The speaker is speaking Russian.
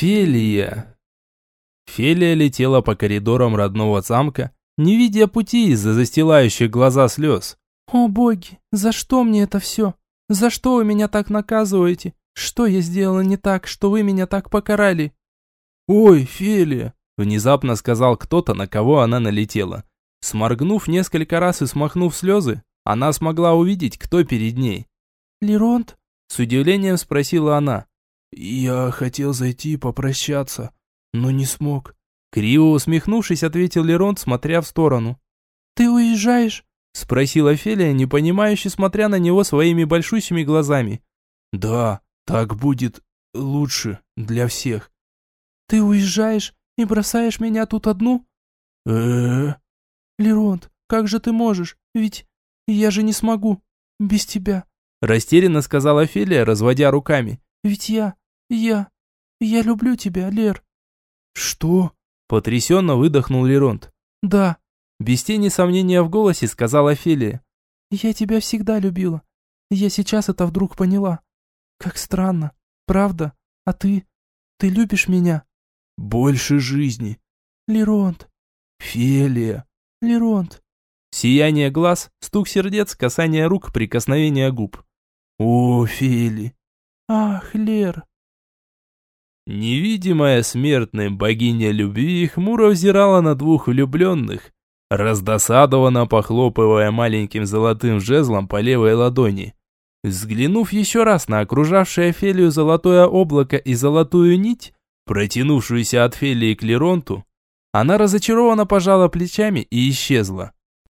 Фелия. Фелия летела по коридорам родного замка, не видя пути из-за застилающих глаза слез. «О боги, за что мне это все? За что вы меня так наказываете? Что я сделала не так, что вы меня так покарали?» «Ой, Фелия!» – внезапно сказал кто-то, на кого она налетела. Сморгнув несколько раз и смахнув слезы, она смогла увидеть, кто перед ней. «Леронт?» – с удивлением спросила она. «Я хотел зайти попрощаться, но не смог». Криво усмехнувшись, ответил Леронт, смотря в сторону. «Ты уезжаешь?» – спросила Фелия, непонимающе смотря на него своими большущими глазами. «Да, так будет лучше для всех». «Ты уезжаешь и бросаешь меня тут одну?» э Леронт, как же ты можешь? Ведь я же не смогу без тебя». Растерянно сказала Фелия, разводя руками. «Ведь я, я, я люблю тебя, Лер». «Что?» Потрясенно выдохнул Леронт. «Да». Без тени сомнения в голосе сказала Фелия. «Я тебя всегда любила. Я сейчас это вдруг поняла. Как странно. Правда? А ты? Ты любишь меня?» «Больше жизни». «Леронт». «Фелия». «Леронт». Сияние глаз, стук сердец, касание рук, прикосновение губ. «О, Фели!» «Ах, Лер!» Невидимая смертная богиня любви хмуро взирала на двух влюбленных, раздосадованно похлопывая маленьким золотым жезлом по левой ладони. Взглянув еще раз на окружавшее Фелию золотое облако и золотую нить, протянувшуюся от Фелии к Леронту, она разочарованно пожала плечами и исчезла.